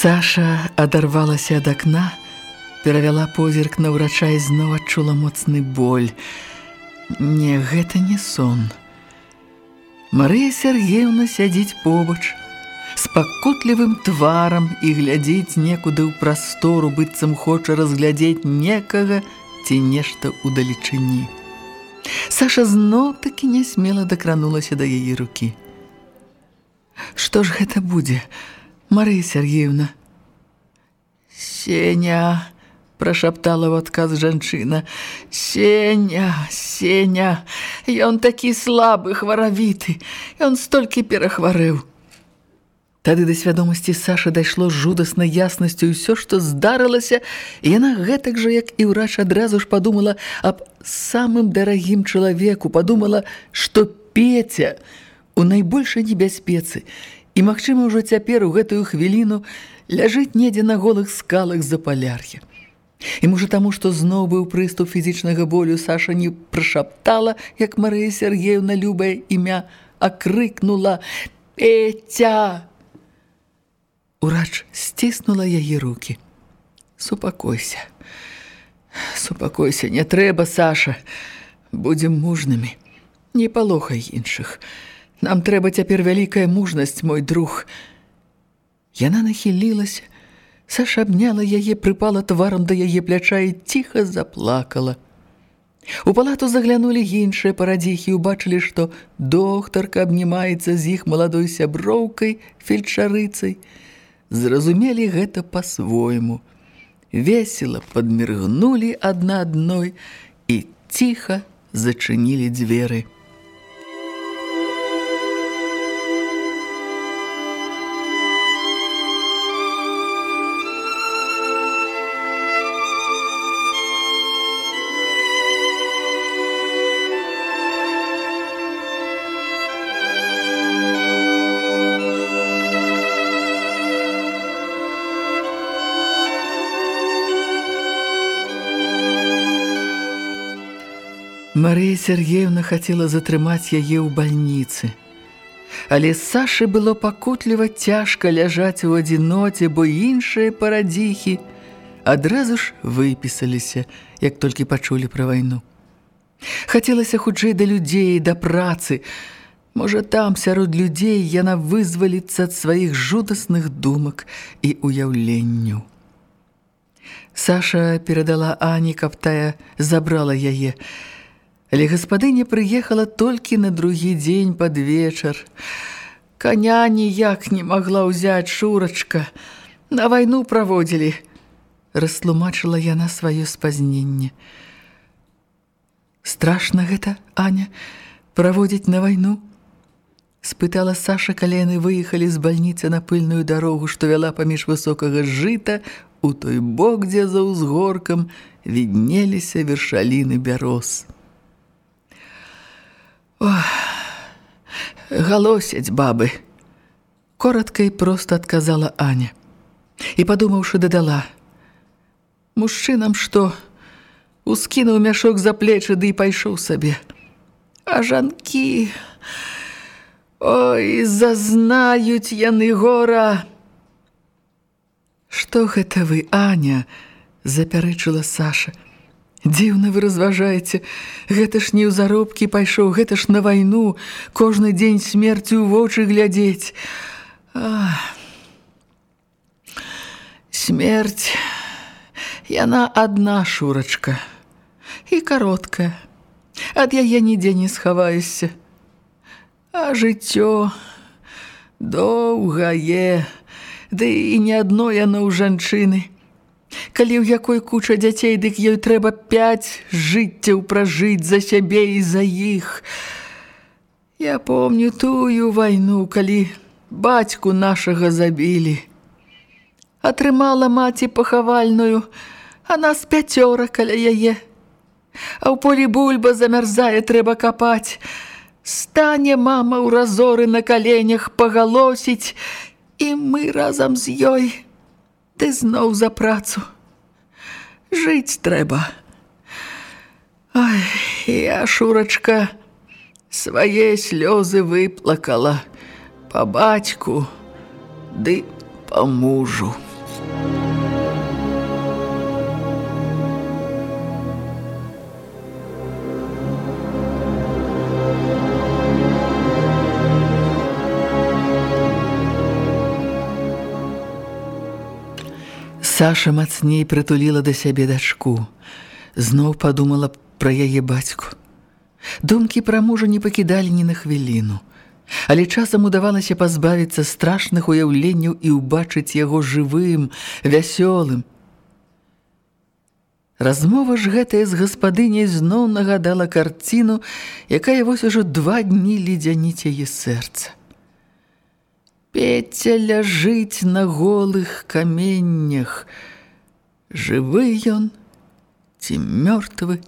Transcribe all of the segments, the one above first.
Саша адарвалася ад акна, перавяла позірк на ўрача і зноў адчула моцны боль. Не, гэта не сон. Марыя Сергеевна сядзіць побач, з пакутлівым тварам і глядзіць некуды ў прастору, быццам хоча разглядзець некага ці нешта ў далечыні. Саша зноў такі нясмела дакранулася да яе рукі. Што ж гэта будзе? Мария Сергеевна. Сеня, прошаптала в отказ жанчына. Сеня, Сеня, ён такі слабы, хваравіты, ён столькі перахварэў. Тады да свядомасці Саша дайшло з жудаснай яснасцю ўсё, што здарылася, і яна гэтак жа, як і ўрач адразу ж падумала аб самым дарагім чалавеку, падумала, што Петя у найбольшай небяспецы, і, магчыма, ўжо цяпер у гэтую хвіліну ляжыць недзе на голых скалах за паляр'я. І можа таму, што зноў быў прыступ фізічнага болю, Саша не прышаптала, як Марыя Сергеевна любае імя, а крыкнула «Петя!». Урач сціснула яе рукі. «Супакойся, супакойся, не трэба, Саша, будзем мужнымі, не палохай іншых». Нам трэба цяпер вялікая мужнасць, мой друг. Яна нахілілася, Саша абняла яе, прыпала тварам да яе пляча і ціха заплакала. У палату заглянулі іншыя парадзіхі і ўбачылі, што доктарка абнімаецца з іх маладой сяброўкай, фельчарыцай. Зразумелі гэта па-свойму. Весела падміргнулі адна адной і ціха зачынілі дзверы. Сергеевна хацела затрымаць яе ў бальніцы. Але Сашы было пакутліва цяжка ляжаць у адзіноце, бо іншыя парадзіхі адразу ж выпісаліся, як толькі пачулі пра вайну. Хацелася хутчэй да людзей, да працы. Можа, там, сярод людзей, яна вызваліцца ад сваіх жудасных думак і уяўленняў. Саша перадала Ані, каб тая забрала яе, Але гаспадыня прыехала толькі на другі дзень пад вечар. Каня ніяк не магла ўзяць шурачка. На вайну праводзілі. Растлумачыла яна сваё спазненне. Страшна гэта, Аня, праводзіць на вайну? Спытала Саша, калі яны выехалі з бальніцы на пыльную дарогу, што вяла паміж высокага жыта, у той бок, дзе за ўзгоркам віднеліся вершаліны бяроз. Ох, галосяць бабы. Коротка і проста адказала Аня. І падумаўшы дадала: Мужчынам што ускінуў мяшок за плечы ды і пайшоў сабе. А жанкі Ой, зазнаюць яны гора. Што гэта вы, Аня? запярэчыла Саша. Дзіўна вы разважаеце, гэта ж не ў заробкі пайшоў, гэта ж на вайну, кожны дзень смерцю ў вочы глядзець. Смерць, яна адна шурачка і кароткая. Ад яе нідзе не схаваешся. А жыццё доўгае, ды і не адно яно ў жанчыны. Калі ў якой куча дзяцей, дык ёй трэба пяць жыццяў пражыць за сябе і за іх. Я помню тую вайну, калі бацьку нашага забілі. Атрымала маці пахавальную, а нас пяцёра каля яе. А ў полі бульба замярзае, трэба капаць. Стане мама ў разоры на каленях пагалосіць, і мы разам з ёй ты зноў за працу. Жыць трэба. Ой, я, Шурачка, свае слёзы выплакала па бацьку ды па мужу. Саша мацней прытуліла да сябе дачку. Зноў падумала пра яе бацьку. Думкі пра мужа не пакідалі ні на хвіліну. Але часам удавалася пазбавіцца страшных уяўленняў і ўбачыць яго жывым, вясёлым. Размова ж гэтая з гаспадыняй зноў нагадала карціну, якая вось ужо два дні ледзяніць яе сэрца. Петя ляжыць на голых каменнях. Жывы ён ці мёртвы?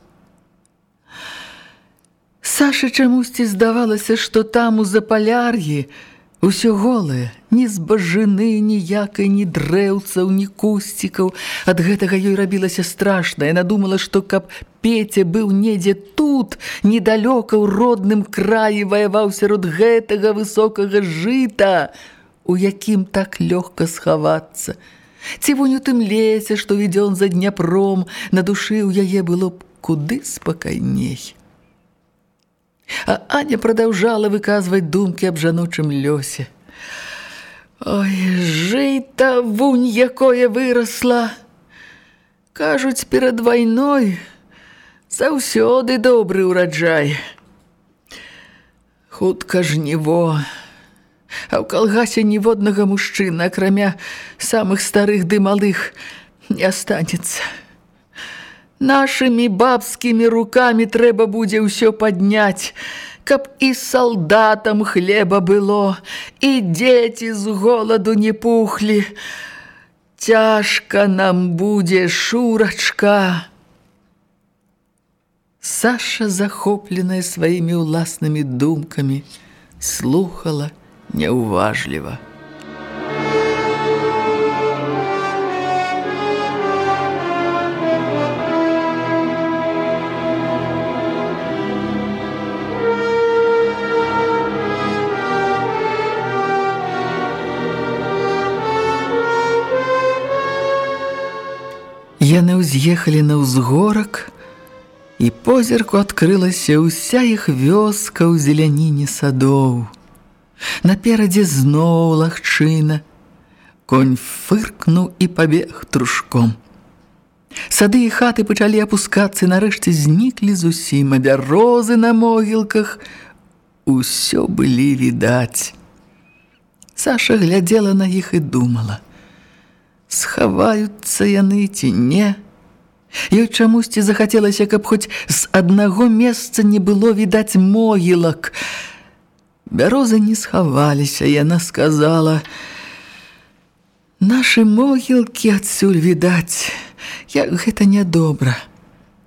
Саша чамусьці здавалася, што там у запаляр'і усё голае, ні збажыны, ніякай, ні дрэўцаў, ні кусцікаў. Ад гэтага ёй рабілася страшна. Яна думала, што каб Петя быў недзе тут, недалёка ў родным краі ваяваў сярод гэтага высокага жыта, у якім так лёгка схавацца. Ці вунь у тым лесе, што відзён за дняпром, на душы ў яе было б куды спакайней. А Аня прадаўжала выказваць думкі аб жаночым лёсе. Ой, жыта вунь якое вырасла. Кажуць, перад вайной заўсёды добры ўраджай. Хутка жніво. А ў калгасе ніводнага мужчына, акрамя самых старых ды малых, не астанецца. Нашымі бабскімі рукамі трэба будзе ўсё падняць, каб і салдатам хлеба было, і дзеці з голаду не пухлі. Цяжка нам будзе, шурачка. Саша, захопленая сваімі ўласнымі думкамі, слухала – няўважліва. Яны ўз'ехалі на ўзгорак, і позірку адкрылася ўся іх вёска ў зеляніне садоў. Наперадзе зноў лагчына. Конь фыркнуў і пабег трушком. Сады і хаты пачалі апускацца, нарэшце зніклі зусім, а бярозы на могілках усё былі відаць. Саша глядзела на іх і думала: схаваюцца яны ці не. Ёй чамусьці захацелася, каб хоць з аднаго месца не было відаць могілак. Бярозы не схаваліся, яна сказала: « Нашы могілкі адсюль відаць, як гэта нядобра.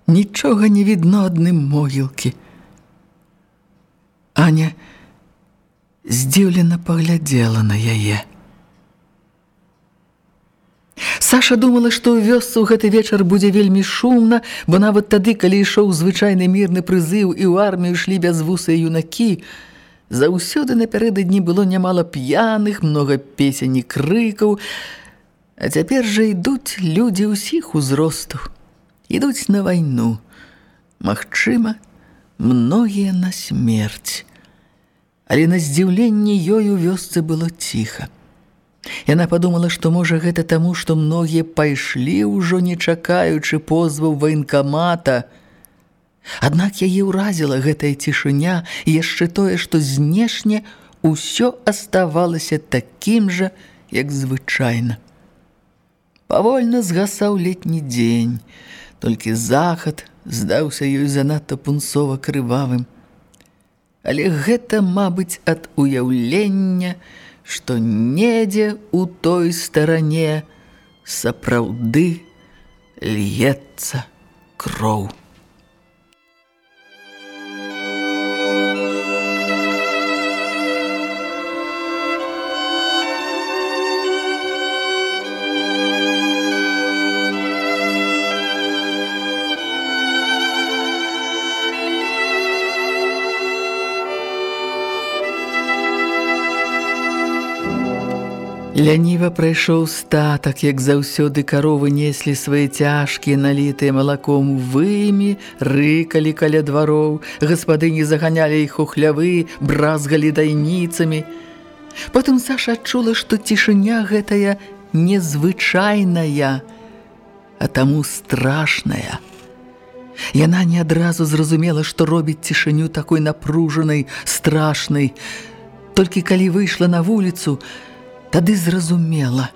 Нічога не відно адным могілкі. Аня здзіўлена паглядзела на яе. Саша думала, што ў вёсцы ў гэты вечар будзе вельмі шумна, бо нават тады, калі ішоў звычайны мірны прызыў і ў армію шлі бязвусыя юнакі, Заўсёды напярэдадні было нямала п'яных, многа песень і крыкаў, А цяпер жа ідуць людзі ўсіх узростаў. Ідуць на вайну. Магчыма, многія на смерць. Але на здзіўленне ёй у вёсцы было ціха. Яна падумала, што можа гэта таму, што многія пайшлі ўжо не чакаючы позваў ваенкамата, Аднак яе ўразіла гэтая цішыня і яшчэ тое, што знешне ўсё аставалася такім жа, як звычайна. Павольна згасаў летні дзень, толькі захад здаўся ёй занадта пунцова крывавым. Але гэта, мабыць, ад уяўлення, што недзе ў той старане сапраўды льецца кроў. Ляніва прайшоў статак, як заўсёды каровы неслі свае цяжкія, налітыя малаком вымі, рыкалі каля двароў, гаспадыні заганялі іх у хлявы, бразгалі дайніцамі. Потым Саша адчула, што цішыня гэтая незвычайная, а таму страшная. Яна не адразу зразумела, што робіць цішыню такой напружанай, страшнай. Толькі калі выйшла на вуліцу, тады зразумела.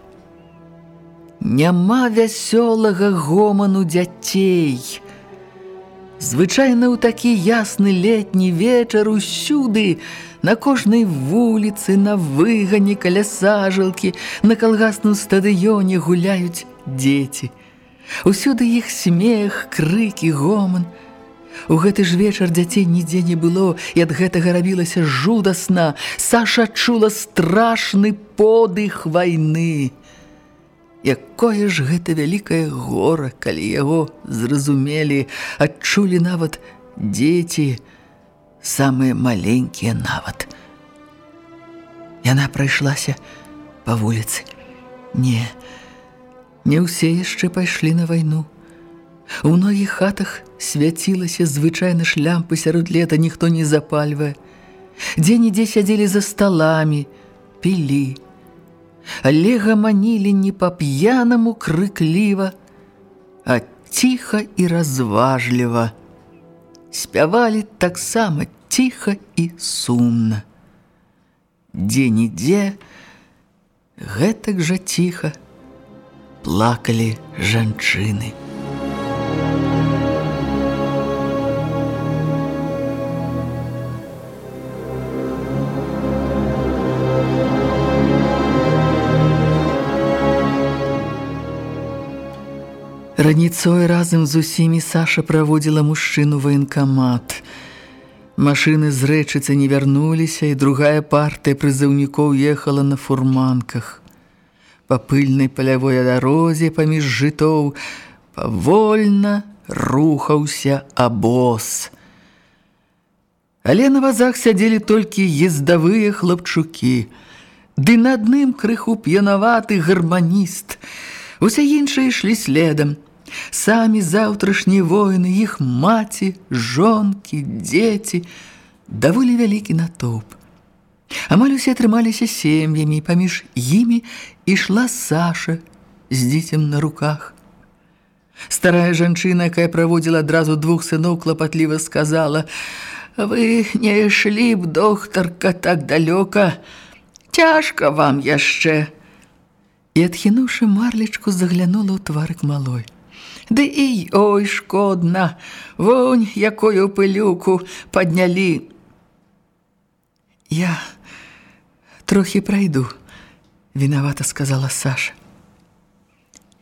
Няма вясёлага гоману дзяцей. Звычайна ў такі ясны летні вечар усюды, на кожнай вуліцы, на выгане каля сажалкі, на калгасным стадыёне гуляюць дзеці. Усюды іх смех, крыкі, гоман – У гэты ж вечар дзяцей нідзе не было, і ад гэтага рабілася жудасна. Саша чула страшны подых вайны. Якое ж гэта вялікае гора, калі яго зразумелі, адчулі нават дзеці, самыя маленькія нават. Яна прайшлася па вуліцы. Не, не ўсе яшчэ пайшлі на вайну. У многіх хатах свяцілася звычайна ж лямпы сярод лета ніхто не запальвае. Дзе-нідзе сядзелі за сталамі, пілі. Але гаманілі не па-п'янаму крыкліва, а ціха і разважліва. Спявалі таксама ціха і сумна. Дзе-нідзе гэтак жа ціха плакалі жанчыны. Раніцой разам з усімі Саша праводзіла мужчыну ваенкамат. Машыны з рэчыцы не вярнуліся, і другая партыя прызыўнікоў ехала на фурманках. Па пыльнай палявой дарозе паміж жытоў павольна рухаўся абоз. Але на вазах сядзелі толькі ездавыя хлапчукі, ды на адным крыху п'янаваты гарманіст. Усе іншыя ішлі следам – Самі заўтрашнія воіны, іх маці, жонкі, дзеці, даволі вялікі натоўп. Амаль усе трымаліся сем'ямі, паміж імі ішла Саша з дзіцем на руках. Старая жанчына, якая праводзіла адразу двух сыноў, клапатліва сказала: « Вы не ішлі б, доктарка, так далёка, Цяжка вам яшчэ. І адхінуўшы марлечку, заглянула ў тварык малой. Ды і ой шкодна, вонь якую пылюку паднялі. Я трохі прайду, вінавата сказала Саша.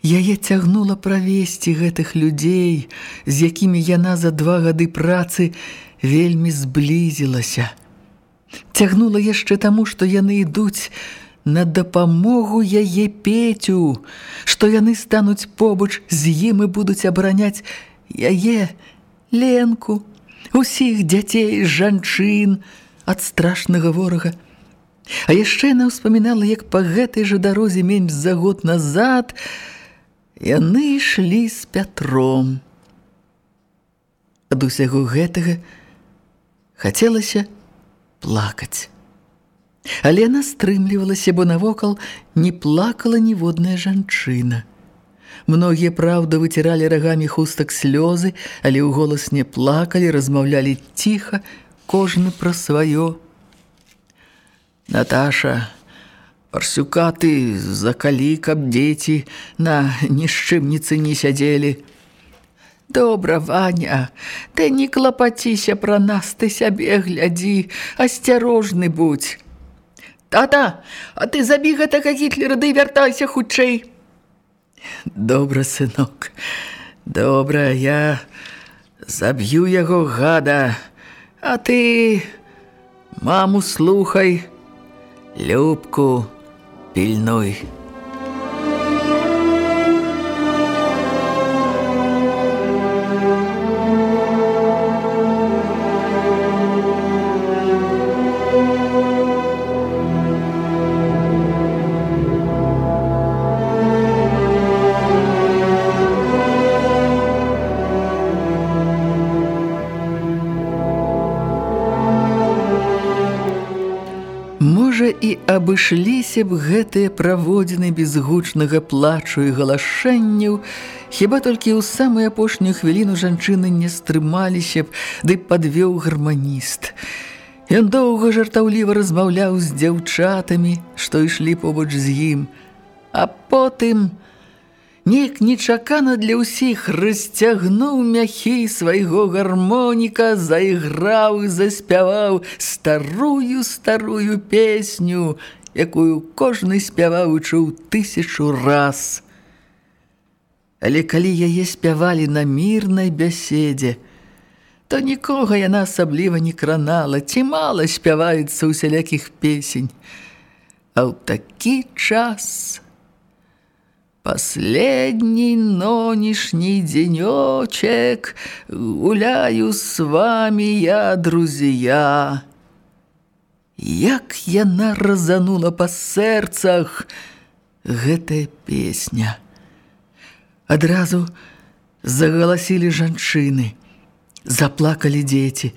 Яе цягнула правесці гэтых людзей, з якімі яна за два гады працы вельмі зблізілася. Цягнула яшчэ таму, што яны ідуць на дапамогу яе Петю, што яны стануць побач з ім і будуць абараняць яе, Ленку, усіх дзяцей, жанчын ад страшнага ворага. А яшчэ яна ўспамінала, як па гэтай жа дарозе менш за год назад яны ішлі з Пятром. Ад усяго гэтага хацелася плакаць. Але яна стрымлівалася, бо навокал не плакала ніводная жанчына. Многія, праўда, выціралі рагамі хустак слёзы, але ў голас не плакалі, размаўлялі ціха, кожны пра сваё. Наташа, парсюка ты закалі, каб дзеці на нішчымніцы не сядзелі. Добра, Ваня, ты не клапаціся пра нас, ты сябе глядзі, асцярожны будь. Тата, а ты забі гэтага гітлера ды вяртайся хутчэй. Добра, сынок, добра, я заб'ю яго гада, а ты маму слухай, любку Pilnuj абышліся б гэтыя праводзіны без гучнага плачу і галашэнняў, хіба толькі ў самую апошнюю хвіліну жанчыны не стрымаліся б, ды падвёў гарманіст. Ён доўга жартаўліва размаўляў з дзяўчатамі, што ішлі побач з ім, а потым... Нік нечакана для ўсіх расцягнуў мяхі свайго гармоніка, зайграў і заспяваў старую старую песню, якую кожны спяваў чуў тысячу раз. Але калі яе спявалі на мірнай бяседзе, то нікога яна асабліва не кранала, ці мала спяваецца ўсялякіх песень. А ў такі час... Последний нонешний денечек Гуляю с вами я, друзья. Як яна разанула па сэрцах гэтая песня. Адразу загаласілі жанчыны, заплакалі дзеці.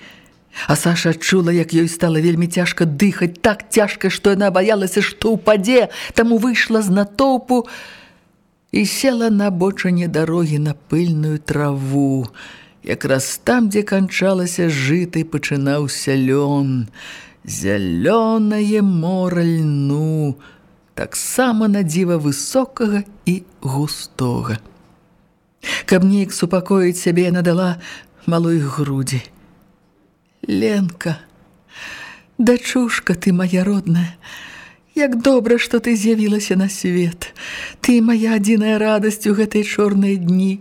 А Саша адчула, як ёй стала вельмі цяжка дыхаць, так цяжка, што яна баялася, што ўпадзе, таму выйшла з натоўпу, і села на бочане дарогі на пыльную траву. Якраз там, дзе канчалася жыта і пачынаўся лён, зялёнае мора льну, таксама на дзіва высокага і густога. Каб неяк супакоіць сябе, яна дала малой грудзі. Ленка, дачушка ты моя родная, Як добра, што ты з'явілася на свет. Ты моя адзіная радасць у гэтай чорныя дні.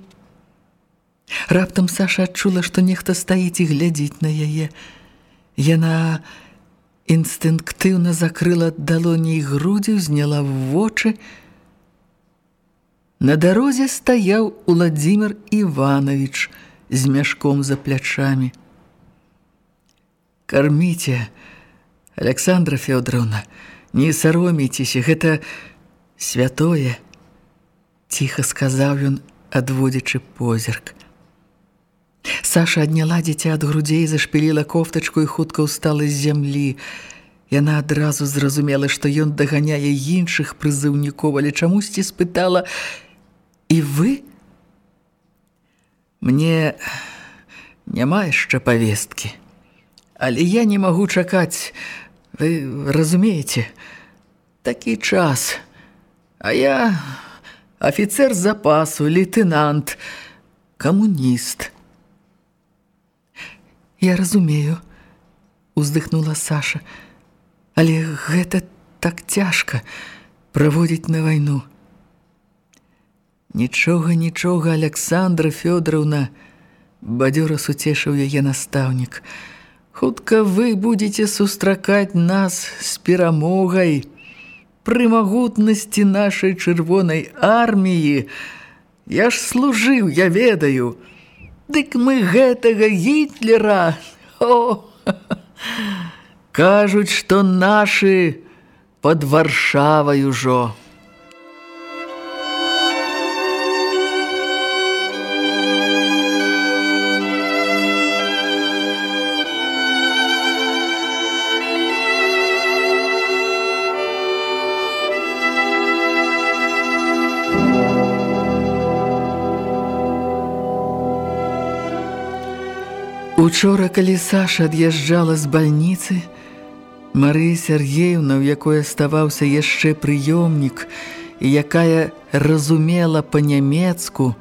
Раптам Саша адчула, што нехта стаіць і глядзіць на яе. Яна інстынктыўна закрыла далоней грудзі, зняла вочы. На дарозе стаяў Уладзімир Іванович з мяшком за плячамі. Карміце, Александра Фёдоровна, Не саромейцеся, гэта святое, ціха сказаў ён, адводзячы позірк. Саша адняла дзіця ад грудзей, зашпіліла кофтачку і хутка ўстала з зямлі. Яна адразу зразумела, што ён даганяе іншых прызыўнікоў, але чамусьці спытала: « І вы? Мне няма яшчэ павесткі. Але я не магу чакаць, Вы разумееце, такі час. А я офіцер запасу, лейтенант, камуніст. Я разумею, уздыхнула Саша, але гэта так цяжка праводзіць на вайну. Нічога, нічога, Александра Фёдоровна, бадзёра суцешыў яе настаўнік. Хутка вы будете сустракаць нас з перамогай пры магутнасці нашай чырвонай арміі. Я ж служыў, я ведаю. Дык мы гэтага гітлера, о, кажуць, што нашы пад варшавай ужо. Учора, калі Саша ад'язджала з бальніцы, Марыя Сергеевна, у якой аставаўся яшчэ прыёмнік, і якая разумела па-нямецку,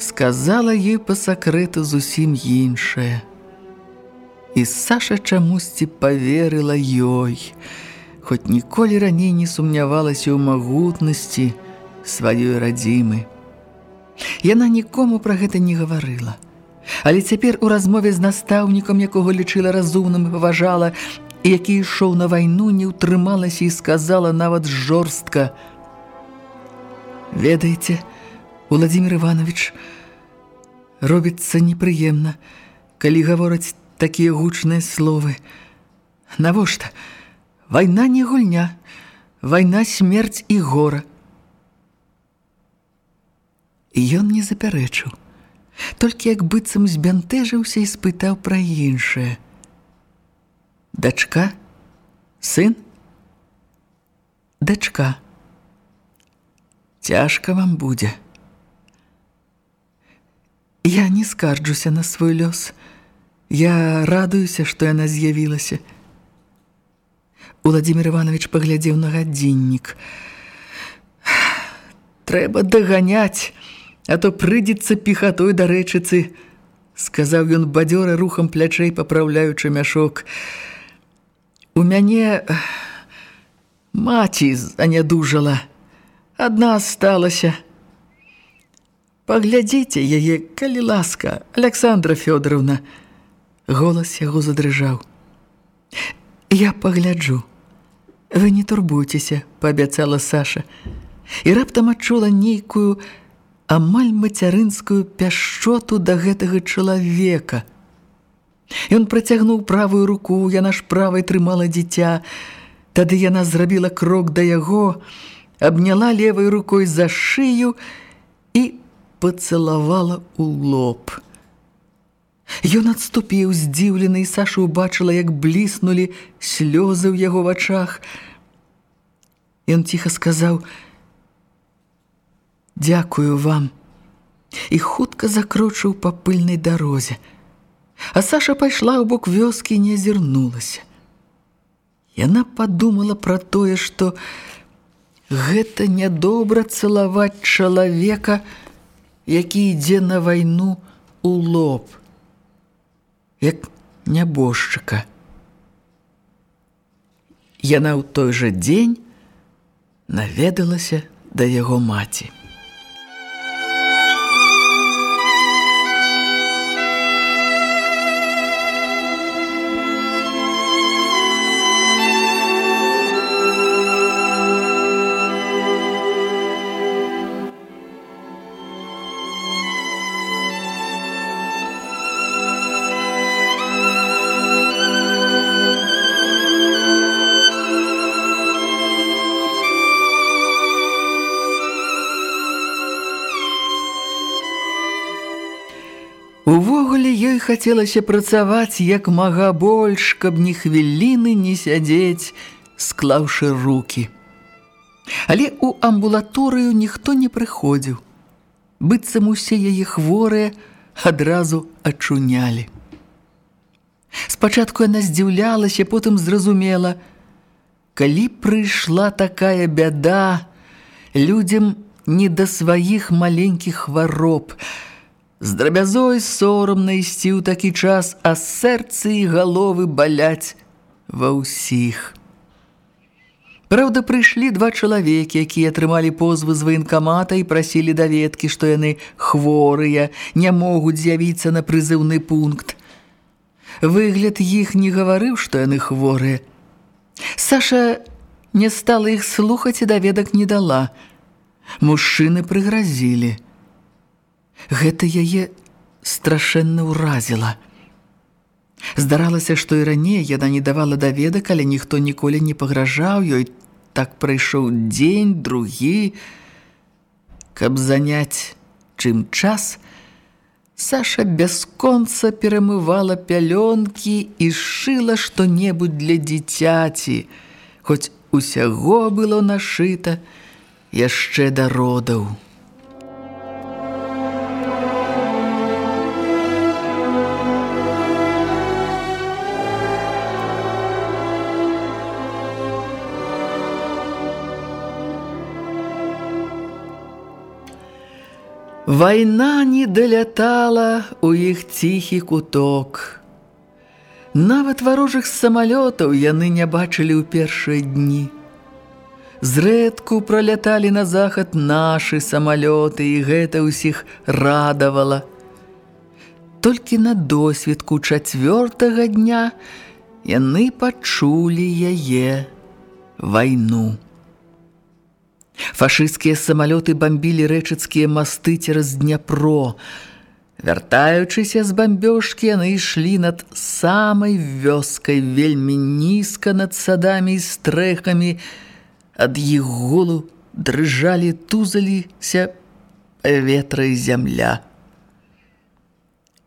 сказала ёй па сакрэту зусім іншае. І Саша чамусьці паверыла ёй, хоць ніколі раней не сумнявалася ў магутнасці сваёй радзімы. Яна нікому пра гэта не гаварыла. Але цяпер у размове з настаўнікам, якога лічыла разумным і паважала, і які ішоў на вайну, не ўтрымалася і сказала нават жорстка: Ведаеце, Владимир Иванович, робіцца непрыемна, калі гавораць такія гучныя словы. Навошта? Вайна не гульня, вайна смерць і гора. І ён не запярэчыў толькі як быццам збянтэжыўся і спытаў пра іншае. Дачка, сын, дачка. Цяжка вам будзе. Я не скарджуся на свой лёс. Я радуюся, што яна з'явілася. Уладзімир Іванович паглядзеў на гадзіннік. Трэба даганяць а то прыйдзецца пехатой да рэчыцы, сказаў ён бадзёра рухам плячэй, папраўляючы мяшок. У мяне маці занядужала, адна асталася. Паглядзіце яе, калі ласка, Александра Фёдоровна. Голас яго задрыжаў. Я пагляджу. Вы не турбуйцеся, паабяцала Саша. І раптам адчула нейкую амаль мацярынскую пяшчоту да гэтага чалавека. Ён працягнуў правую руку, яна ж правай трымала дзіця. Тады яна зрабіла крок да яго, абняла левай рукой за шыю і пацалавала ў лоб. Ён адступіў здзіўлены, і Саша ўбачыла, як бліснулі слёзы ў яго вачах. Ён ціха сказаў: Дякую вам. І хутка закручыў па пыльнай дарозе. А Саша пайшла ў бок вёскі і не азірнулася. Яна падумала пра тое, што гэта нядобра цалаваць чалавека, які ідзе на вайну у лоб, як нябожчыка. Яна ў той жа дзень наведалася да яго маці. Хацелася працаваць як мага больш, каб ні хвіліны не сядзець, склаўшы руки. Але ў амбулаторыю ніхто не прыходзіў. Быццам усе яе хворыя адразу ачунялі. Спачатку яна здзіўлялася, потым зразумела, калі прыйшла такая бяда, людзям не да сваіх маленькіх хвароб, З драбязой сорамна ісці ў такі час, а сэрцы і галовы баляць ва ўсіх. Праўда, прыйшлі два чалавекі, якія атрымалі позвы з ваенкамата і прасілі даведкі, што яны хворыя, не могуць з'явіцца на прызыўны пункт. Выгляд іх не гаварыў, што яны хворыя. Саша не стала іх слухаць і даведак не дала. Мужчыны прыгразілі – Гэта яе страшэнна ўразіла. Здаралася, што і раней яна не давала даведак, але ніхто ніколі не пагражаў ёй. Так прайшоў дзень, другі. Каб заняць чым час, Саша бясконца перамывала пялёнкі і шыла што-небудзь для дзіцяці, хоць усяго было нашыта яшчэ да родаў. Вайна не далятала у іх ціхі куток. Нават варожых самалётаў яны не бачылі ў першыя дні. Зрэдку проляталі на захад нашы самалёты, і гэта ўсіх радавала. Толькі на досведку чацвёртага дня яны пачулі яе вайну. Фашысцкія самалёты бамбілі рэчыцкія масты цераз Дняпро. Вяртаючыся з бамбёжкі, яны ішлі над самай вёскай, вельмі нізка над садамі і стрэхамі. Ад іх голу дрыжалі, тузаліся ветра і зямля.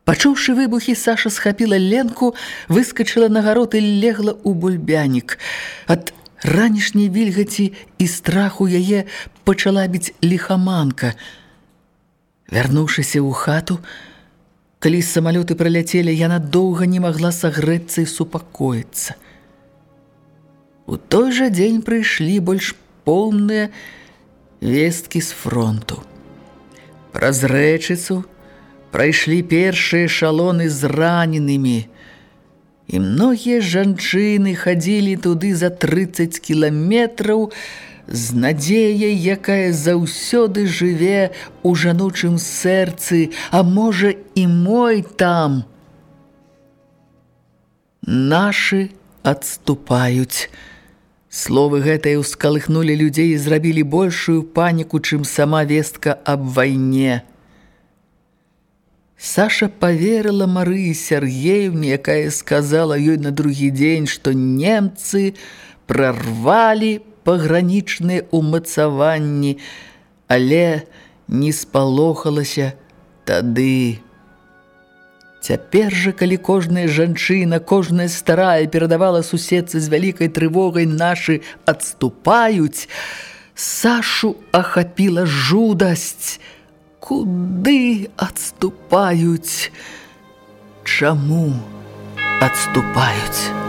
Пачуўшы выбухі, Саша схапіла ленку, выскачыла на гарод і легла ў бульбянік. Ад ранішняй вільгаці і страху яе пачала біць ліхаманка. Вярнуўшыся ў хату, калі самалёты праляцелі, яна доўга не магла сагрэцца і супакоіцца. У той жа дзень прыйшлі больш поўныя весткі з фронту. Праз рэчыцу прайшлі першыя шалоны з раненымі, І многія жанчыны хадзілі туды за 30 кіламетраў з надзеяй, якая заўсёды жыве ў жаночым сэрцы, а можа і мой там. Нашы адступаюць. Словы гэтыя ўскалыхнулі людзей і зрабілі большую паніку, чым сама вестка аб вайне. Саша поверила Марыі Сергеевне, якая сказала ёй на другі дзень, што немцы прарвалі пагранічныя ўмацаванні, але не спалохалася тады. Цяпер жа, калі кожная жанчына, кожная старая перадавала суседцы з вялікай трывогай нашы адступаюць, Сашу ахапіла жудасць, куды адступаюць, чаму адступаюць.